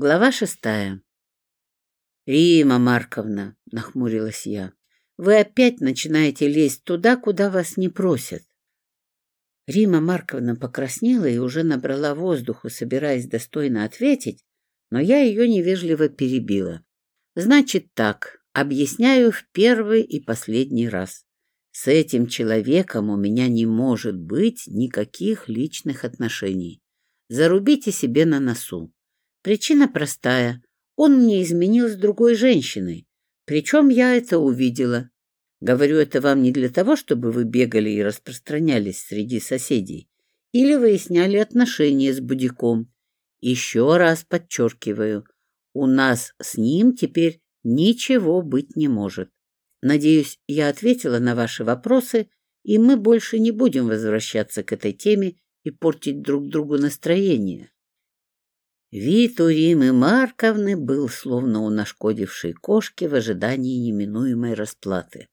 Глава шестая. «Рима Марковна», — нахмурилась я, — «вы опять начинаете лезть туда, куда вас не просят». Рима Марковна покраснела и уже набрала воздуху, собираясь достойно ответить, но я ее невежливо перебила. «Значит так, объясняю в первый и последний раз. С этим человеком у меня не может Причина простая. Он мне изменил с другой женщиной. Причем я это увидела. Говорю это вам не для того, чтобы вы бегали и распространялись среди соседей. Или выясняли отношения с Будиком. Еще раз подчеркиваю. У нас с ним теперь ничего быть не может. Надеюсь, я ответила на ваши вопросы, и мы больше не будем возвращаться к этой теме и портить друг другу настроение. Вид у Римы Марковны был словно у нашкодившей кошки в ожидании неминуемой расплаты.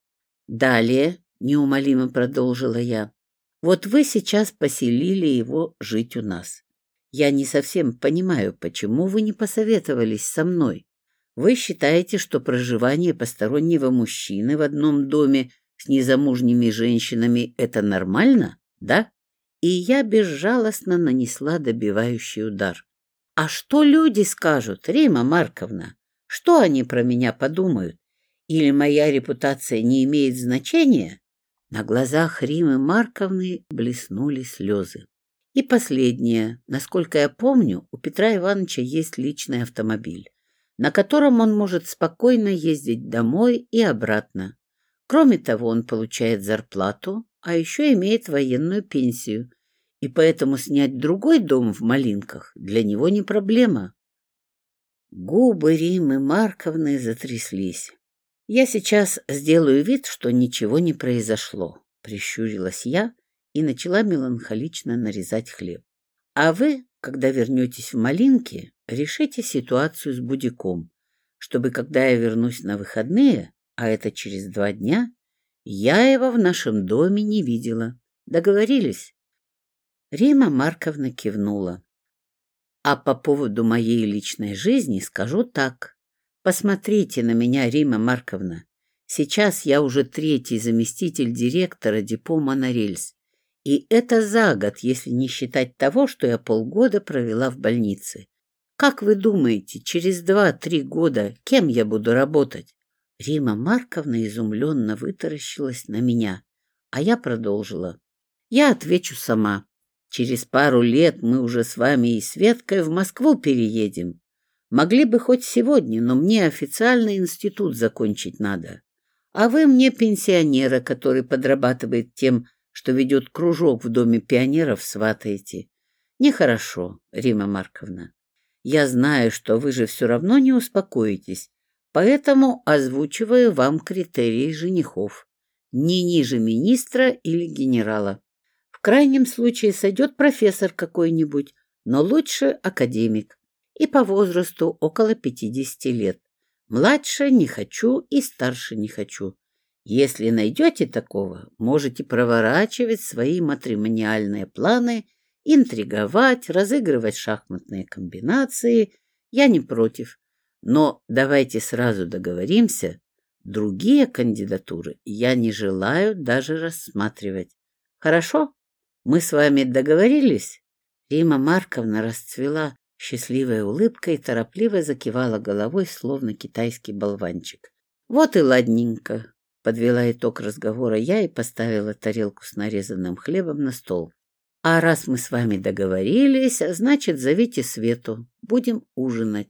«Далее», — неумолимо продолжила я, — «вот вы сейчас поселили его жить у нас. Я не совсем понимаю, почему вы не посоветовались со мной. Вы считаете, что проживание постороннего мужчины в одном доме с незамужними женщинами — это нормально, да?» И я безжалостно нанесла добивающий удар. А что люди скажут, Рима Марковна? Что они про меня подумают? Или моя репутация не имеет значения? На глазах Римы Марковны блеснули слезы. И последнее. Насколько я помню, у Петра Ивановича есть личный автомобиль, на котором он может спокойно ездить домой и обратно. Кроме того, он получает зарплату, а еще имеет военную пенсию – и поэтому снять другой дом в Малинках для него не проблема. Губы Римы Марковны затряслись. «Я сейчас сделаю вид, что ничего не произошло», — прищурилась я и начала меланхолично нарезать хлеб. «А вы, когда вернетесь в Малинки, решите ситуацию с Будиком, чтобы, когда я вернусь на выходные, а это через два дня, я его в нашем доме не видела. Договорились?» Рима Марковна кивнула. А по поводу моей личной жизни скажу так. Посмотрите на меня, Рима Марковна. Сейчас я уже третий заместитель директора депо «Монорельс». И это за год, если не считать того, что я полгода провела в больнице. Как вы думаете, через два-три года кем я буду работать? Рима Марковна изумленно вытаращилась на меня, а я продолжила. Я отвечу сама. Через пару лет мы уже с вами и Светкой в Москву переедем. Могли бы хоть сегодня, но мне официальный институт закончить надо. А вы мне пенсионера, который подрабатывает тем, что ведет кружок в Доме пионеров, сватаете. Нехорошо, Рима Марковна. Я знаю, что вы же все равно не успокоитесь, поэтому озвучиваю вам критерии женихов. Не ниже министра или генерала крайнем случае сойдет профессор какой-нибудь, но лучше академик. И по возрасту около 50 лет. Младше не хочу и старше не хочу. Если найдете такого, можете проворачивать свои матримониальные планы, интриговать, разыгрывать шахматные комбинации. Я не против. Но давайте сразу договоримся, другие кандидатуры я не желаю даже рассматривать. Хорошо? Мы с вами договорились?» Рима Марковна расцвела счастливой улыбкой и торопливо закивала головой, словно китайский болванчик. «Вот и ладненько», — подвела итог разговора я и поставила тарелку с нарезанным хлебом на стол. «А раз мы с вами договорились, значит, зовите Свету. Будем ужинать».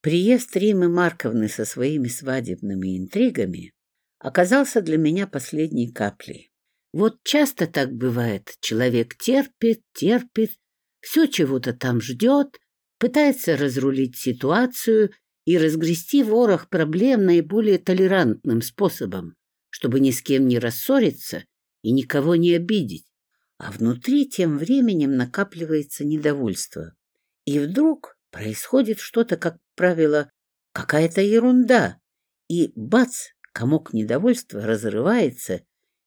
Приезд Римы Марковны со своими свадебными интригами оказался для меня последней каплей. Вот часто так бывает. Человек терпит, терпит, все чего-то там ждет, пытается разрулить ситуацию и разгрести ворох проблем наиболее толерантным способом, чтобы ни с кем не рассориться и никого не обидеть. А внутри тем временем накапливается недовольство. И вдруг происходит что-то, как правило, какая-то ерунда. И бац, комок недовольства разрывается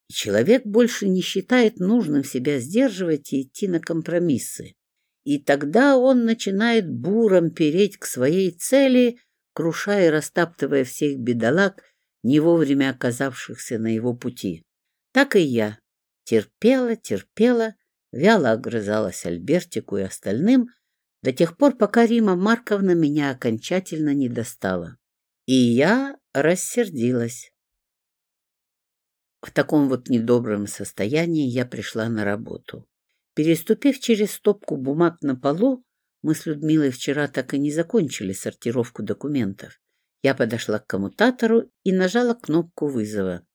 Человек больше не считает нужным себя сдерживать и идти на компромиссы. И тогда он начинает буром переть к своей цели, крушая и растаптывая всех бедолаг, не вовремя оказавшихся на его пути. Так и я. Терпела, терпела, вяло огрызалась Альбертику и остальным, до тех пор, пока Рима Марковна меня окончательно не достала. И я рассердилась. В таком вот недобром состоянии я пришла на работу. Переступив через стопку бумаг на полу, мы с Людмилой вчера так и не закончили сортировку документов. Я подошла к коммутатору и нажала кнопку вызова.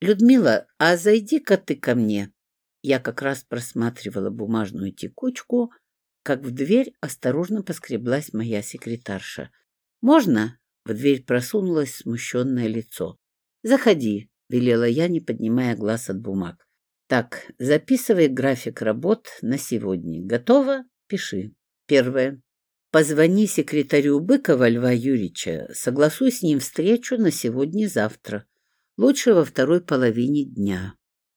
«Людмила, а зайди-ка ты ко мне». Я как раз просматривала бумажную текучку, как в дверь осторожно поскреблась моя секретарша. «Можно?» — в дверь просунулось смущенное лицо. «Заходи», — велела я, не поднимая глаз от бумаг. «Так, записывай график работ на сегодня. Готово? Пиши. Первое. Позвони секретарю Быкова Льва Юрьевича, согласуй с ним встречу на сегодня-завтра. Лучше во второй половине дня.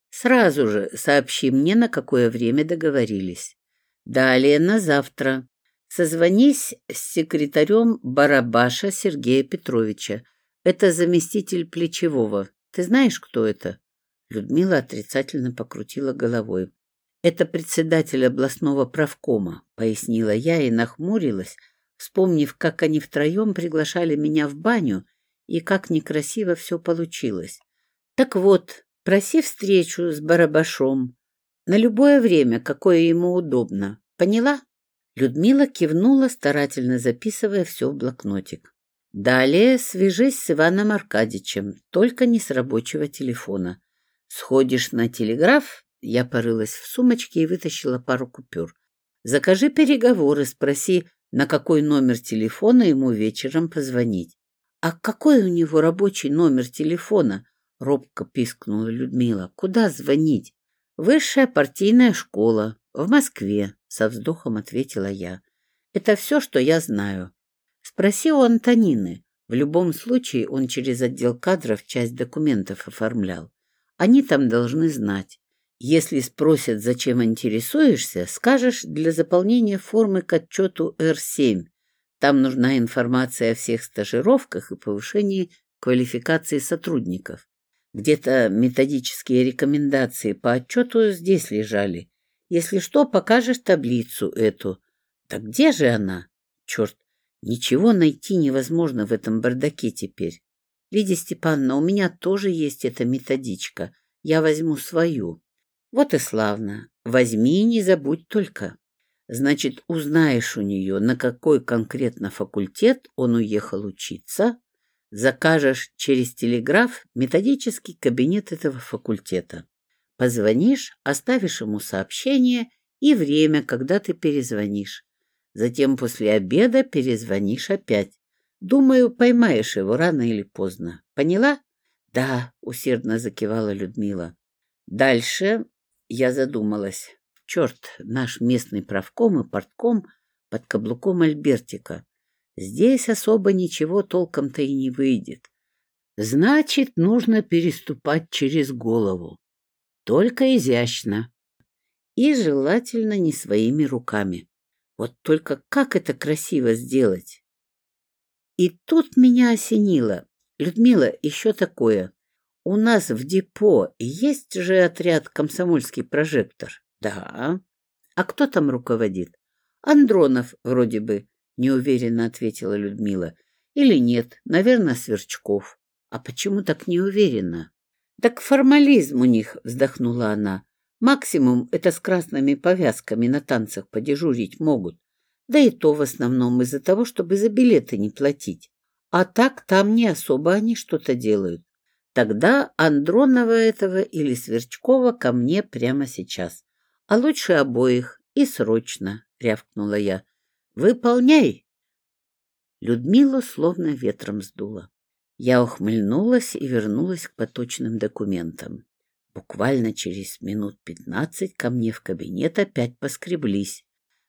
Сразу же сообщи мне, на какое время договорились. Далее на завтра. Созвонись с секретарем Барабаша Сергея Петровича. Это заместитель Плечевого. Ты Ты знаешь, кто это?» Людмила отрицательно покрутила головой. «Это председатель областного правкома», — пояснила я и нахмурилась, вспомнив, как они втроем приглашали меня в баню и как некрасиво все получилось. «Так вот, проси встречу с Барабашом на любое время, какое ему удобно. Поняла?» Людмила кивнула, старательно записывая все в блокнотик. Далее свяжись с Иваном Аркадьевичем, только не с рабочего телефона. Сходишь на телеграф, я порылась в сумочке и вытащила пару купюр. Закажи переговоры, спроси, на какой номер телефона ему вечером позвонить. А какой у него рабочий номер телефона? Робко пискнула Людмила. «Куда звонить?» «Высшая партийная школа. В Москве», — со вздохом ответила Спросил он Танины. В любом случае он через отдел кадров часть документов оформлял. Они там должны знать. Если спросят, зачем интересуешься, скажешь для заполнения формы к отчету Р-7. Там нужна информация о всех стажировках и повышении квалификации сотрудников. Где-то методические рекомендации по отчету здесь лежали. Если что, покажешь таблицу эту. Да где же она? Черт, ничего найти невозможно в этом бардаке теперь. Лидия Степановна, у меня тоже есть эта методичка. Я возьму свою. Вот и славно. Возьми и не забудь только. Значит, узнаешь у нее, на какой конкретно факультет он уехал учиться, Закажешь через телеграф методический кабинет этого факультета. Позвонишь, оставишь ему сообщение и время, когда ты перезвонишь. Затем после обеда перезвонишь опять. Думаю, поймаешь его рано или поздно. Поняла? Да, усердно закивала Людмила. Дальше я задумалась. Черт, наш местный правком и портком под каблуком Альбертика. Здесь особо ничего толком-то и не выйдет. Значит, нужно переступать через голову. Только изящно. И желательно не своими руками. Вот только как это красиво сделать! И тут меня осенило. Людмила, еще такое. У нас в депо есть же отряд «Комсомольский прожектор». Да. А кто там руководит? Андронов, вроде бы, неуверенно ответила Людмила. Или нет, наверное, Сверчков. А почему так неуверенно? Так к формализм у них, вздохнула она. «Максимум это с красными повязками на танцах подежурить могут. Да и то в основном из-за того, чтобы за билеты не платить. А так там не особо они что-то делают. Тогда Андронова этого или Сверчкова ко мне прямо сейчас. А лучше обоих и срочно, — рявкнула я. Выполняй!» Людмила словно ветром сдула. Я ухмыльнулась и вернулась к поточным документам. Буквально через минут пятнадцать ко мне в кабинет опять поскреблись.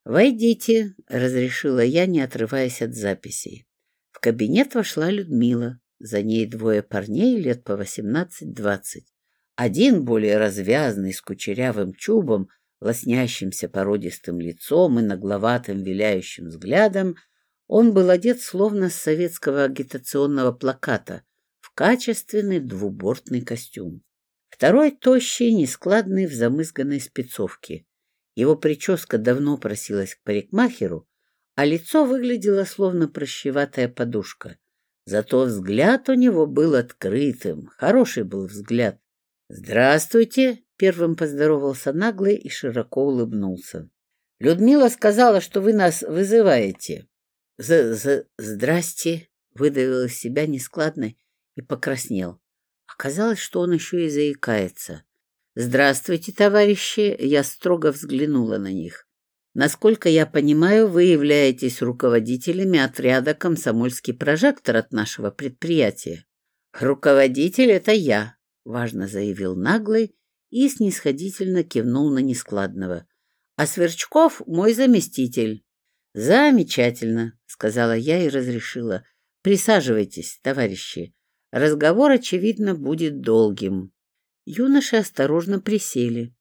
«Войдите», — разрешила я, не отрываясь от записей. В кабинет вошла Людмила. За ней двое парней лет по восемнадцать-двадцать. Один, более развязный, с кучерявым чубом, лоснящимся породистым лицом и нагловатым виляющим взглядом, он был одет словно с советского агитационного плаката в качественный двубортный костюм. Второй тощий, нескладный, в замызганной спецовке. Его прическа давно просилась к парикмахеру, а лицо выглядело словно прощеватая подушка. Зато взгляд у него был открытым, хороший был взгляд. «Здравствуйте!» — первым поздоровался наглый и широко улыбнулся. «Людмила сказала, что вы нас вызываете». «З -з «Здрасте!» — выдавил из себя нескладно и покраснел. Оказалось, что он еще и заикается. «Здравствуйте, товарищи!» — я строго взглянула на них. Насколько я понимаю, вы являетесь руководителями отряда «Комсомольский прожектор» от нашего предприятия. Руководитель — это я, — важно заявил наглый и снисходительно кивнул на нескладного. А Сверчков — мой заместитель. Замечательно, — сказала я и разрешила. Присаживайтесь, товарищи. Разговор, очевидно, будет долгим. Юноши осторожно присели.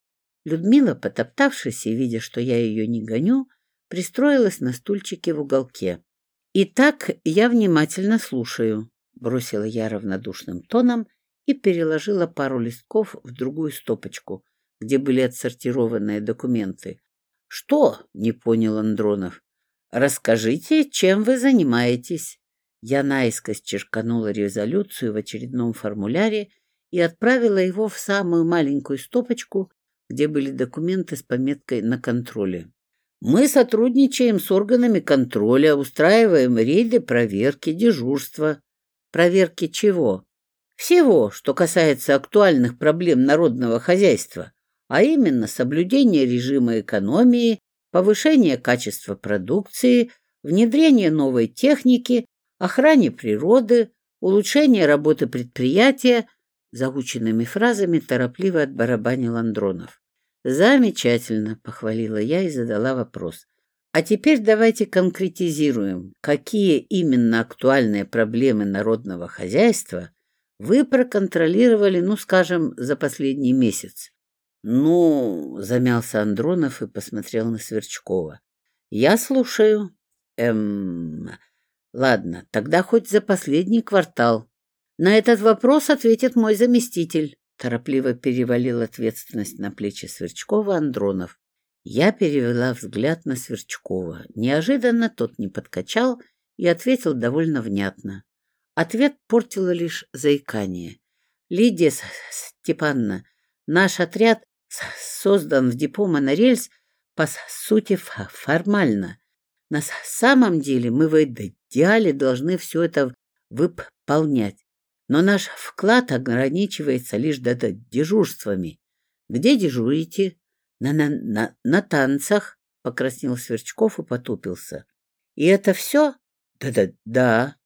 Людмила, потоптавшись и видя, что я ее не гоню, пристроилась на стульчике в уголке. «Итак, я внимательно слушаю», — бросила я равнодушным тоном и переложила пару листков в другую стопочку, где были отсортированные документы. «Что?» — не понял Андронов. «Расскажите, чем вы занимаетесь?» Я наискось черканула резолюцию в очередном формуляре и отправила его в самую маленькую стопочку, где были документы с пометкой «На контроле». Мы сотрудничаем с органами контроля, устраиваем рейды, проверки, дежурства. Проверки чего? Всего, что касается актуальных проблем народного хозяйства, а именно соблюдение режима экономии, повышение качества продукции, внедрение новой техники, охране природы, улучшение работы предприятия, Заученными фразами торопливо отбарабанил Андронов. «Замечательно», — похвалила я и задала вопрос. «А теперь давайте конкретизируем, какие именно актуальные проблемы народного хозяйства вы проконтролировали, ну, скажем, за последний месяц?» «Ну...» — замялся Андронов и посмотрел на Сверчкова. «Я слушаю». «Эм... Ладно, тогда хоть за последний квартал. На этот вопрос ответит мой заместитель. Торопливо перевалил ответственность на плечи Сверчкова Андронов. Я перевела взгляд на Сверчкова. Неожиданно тот не подкачал и ответил довольно внятно. Ответ портило лишь заикание. «Лидия Степановна, наш отряд создан в депо «Монорельс» по сути формально. На самом деле мы в Диале должны все это выполнять. Но наш вклад ограничивается лишь дежурствами. Где дежурите? На, на, на, на танцах, покраснел Сверчков и потупился. И это все? Да-да, да.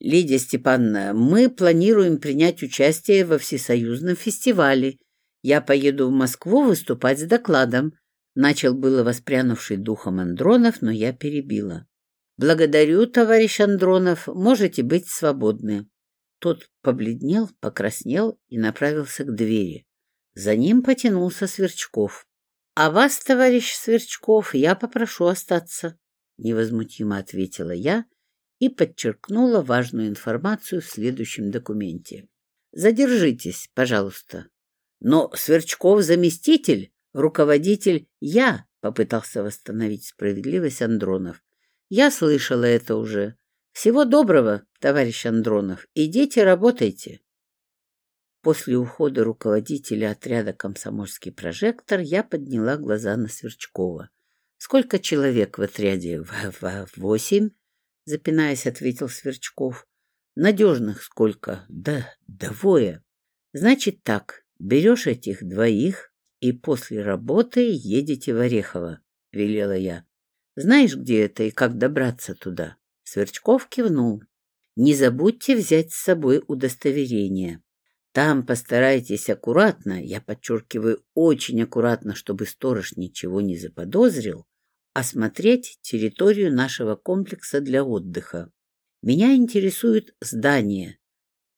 Лидия Степановна, мы планируем принять участие во всесоюзном фестивале. Я поеду в Москву выступать с докладом. Начал было воспрянувший духом Андронов, но я перебила. Благодарю, товарищ Андронов, можете быть свободны. Тот побледнел, покраснел и направился к двери. За ним потянулся Сверчков. — А вас, товарищ Сверчков, я попрошу остаться, — невозмутимо ответила я и подчеркнула важную информацию в следующем документе. — Задержитесь, пожалуйста. — Но Сверчков заместитель, руководитель я, — попытался восстановить справедливость Андронов. — Я слышала это уже. Всего доброго, товарищ Андронов. Идите, работайте. После ухода руководителя отряда «Комсомольский прожектор» я подняла глаза на Сверчкова. «Сколько человек в отряде?» в -в «Восемь», — запинаясь, ответил Сверчков. «Надежных сколько?» «Да, двое». «Значит так, берешь этих двоих и после работы едете в Орехово», — велела я. Знаешь, где это и как добраться туда?» Сверчков кивнул. «Не забудьте взять с собой удостоверение. Там постарайтесь аккуратно, я подчеркиваю, очень аккуратно, чтобы сторож ничего не заподозрил, осмотреть территорию нашего комплекса для отдыха. Меня интересует здание,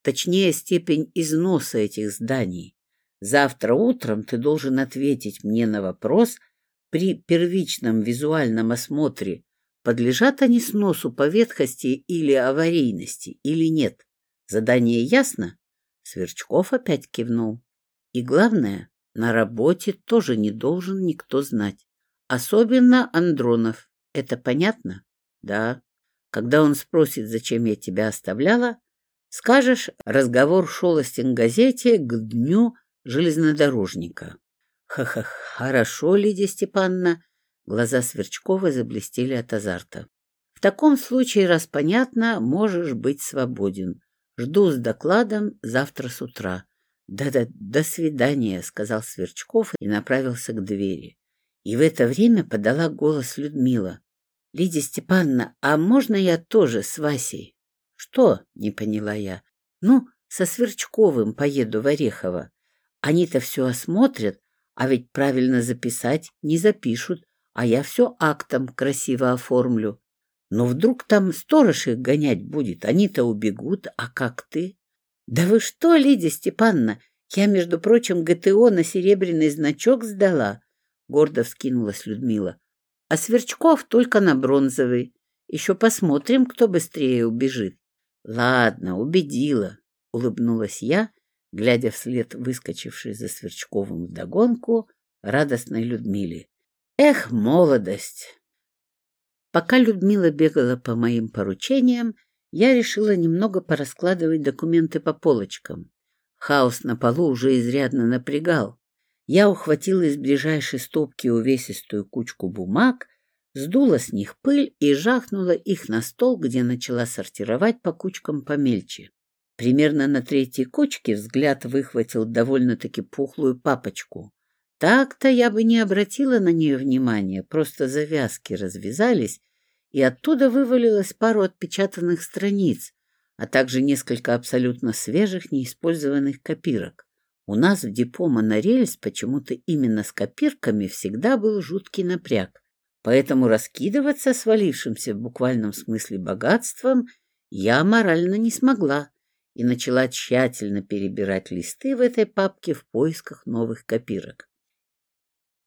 точнее степень износа этих зданий. Завтра утром ты должен ответить мне на вопрос – при первичном визуальном осмотре подлежат они сносу по ветхости или аварийности, или нет. Задание ясно? Сверчков опять кивнул. И главное, на работе тоже не должен никто знать. Особенно Андронов. Это понятно? Да. Когда он спросит, зачем я тебя оставляла, скажешь, разговор шел о стенгазете к дню железнодорожника. Ха-ха, хорошо, Лидия Степановна. Глаза Сверчкова заблестели от азарта. В таком случае, раз понятно, можешь быть свободен. Жду с докладом завтра с утра. Да-да, до свидания, сказал Сверчков и направился к двери. И в это время подала голос Людмила. Лидия Степановна, а можно я тоже с Васей? Что? Не поняла я. Ну, со Сверчковым поеду в Орехово. Они-то все осмотрят, а ведь правильно записать не запишут, а я все актом красиво оформлю. Но вдруг там сторож их гонять будет, они-то убегут, а как ты? Да вы что, Лидия Степановна, я, между прочим, ГТО на серебряный значок сдала, гордо вскинулась Людмила. А Сверчков только на бронзовый. Еще посмотрим, кто быстрее убежит. Ладно, убедила, улыбнулась я глядя вслед выскочившей за Сверчковым вдогонку радостной Людмиле. Эх, молодость! Пока Людмила бегала по моим поручениям, я решила немного пораскладывать документы по полочкам. Хаос на полу уже изрядно напрягал. Я ухватила из ближайшей стопки увесистую кучку бумаг, сдула с них пыль и жахнула их на стол, где начала сортировать по кучкам помельче. Примерно на третьей кочке взгляд выхватил довольно-таки пухлую папочку. Так-то я бы не обратила на нее внимания, просто завязки развязались, и оттуда вывалилось пару отпечатанных страниц, а также несколько абсолютно свежих неиспользованных копирок. У нас в депо «Монорельс» почему-то именно с копирками всегда был жуткий напряг, поэтому раскидываться свалившимся в буквальном смысле богатством я морально не смогла и начала тщательно перебирать листы в этой папке в поисках новых копирок.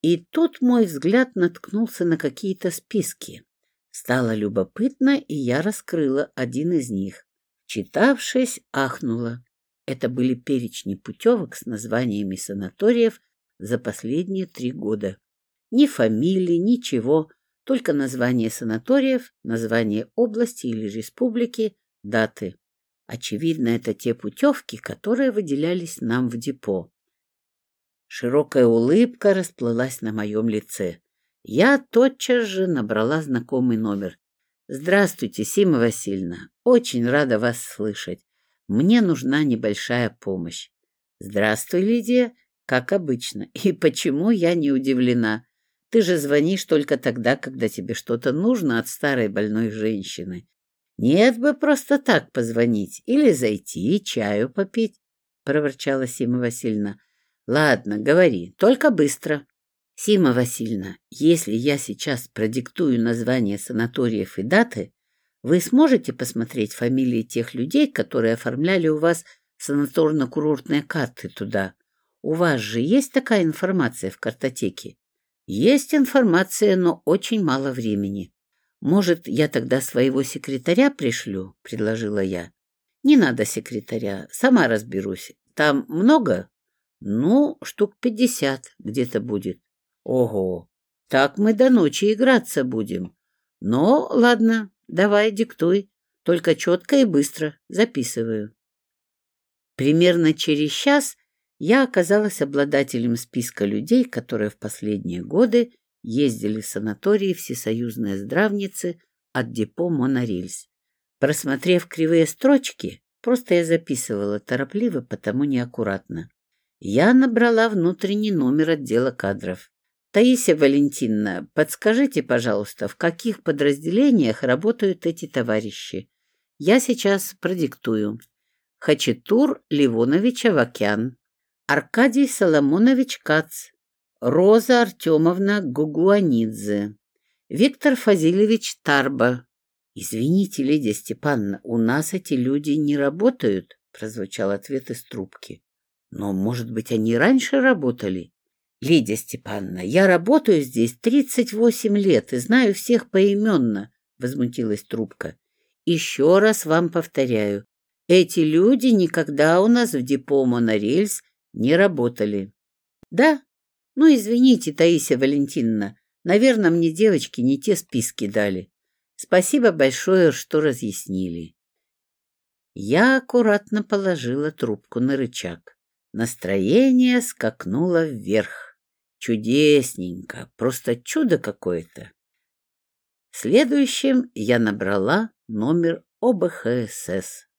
И тут мой взгляд наткнулся на какие-то списки. Стало любопытно, и я раскрыла один из них. Читавшись, ахнула. Это были перечни путевок с названиями санаториев за последние три года. Ни фамилии, ничего, только название санаториев, название области или республики, даты. очевидно, это те путевки, которые выделялись нам в депо. Широкая улыбка расплылась на моем лице. Я тотчас же набрала знакомый номер. «Здравствуйте, Сима Васильевна. Очень рада вас слышать. Мне нужна небольшая помощь». «Здравствуй, Лидия. Как обычно. И почему я не удивлена? Ты же звонишь только тогда, когда тебе что-то нужно от старой больной женщины. Нет бы просто так позвонить или зайти и чаю попить, — проворчала Сима Васильевна. — Ладно, говори, только быстро. — Сима Васильевна, если я сейчас продиктую названия санаториев и даты, вы сможете посмотреть фамилии тех людей, которые оформляли у вас санаторно-курортные карты туда? У вас же есть такая информация в картотеке? Есть информация, но очень мало времени. Может, я тогда своего секретаря пришлю?» — предложила я. «Не надо секретаря, сама разберусь. Там много?» «Ну, штук пятьдесят где-то будет». «Ого! Так мы до ночи играться будем. Но «Ну, ладно, давай, диктуй. Только четко и быстро. Записываю». Примерно через час я оказалась обладателем списка людей, которые в последние годы ездили в санатории всесоюзные здравницы от депо «Монорельс». Просмотрев кривые строчки, просто я записывала торопливо, потому неаккуратно. Я набрала внутренний номер отдела кадров. «Таисия Валентиновна, подскажите, пожалуйста, в каких подразделениях работают эти товарищи? Я сейчас продиктую. Хачатур Ливонович Авакян, Аркадий Соломонович Кац, Роза Артемовна Гугуанидзе, Виктор Фазилевич Тарба. «Извините, Лидия Степановна, у нас эти люди не работают», — прозвучал ответ из трубки. «Но, может быть, они раньше работали?» Лидия Степановна, я работаю здесь 38 лет и знаю всех поименно, возмутилась трубка. Еще раз вам повторяю, эти люди никогда у нас в депо «Монорельс» не работали. Да? Ну, извините, Таисия Валентиновна, наверное, мне девочки не те списки дали. Спасибо большое, что разъяснили. Я аккуратно положила трубку на рычаг. Настроение скакнуло вверх. Чудесненько, просто чудо какое-то. Следующим я набрала номер ОБХСС.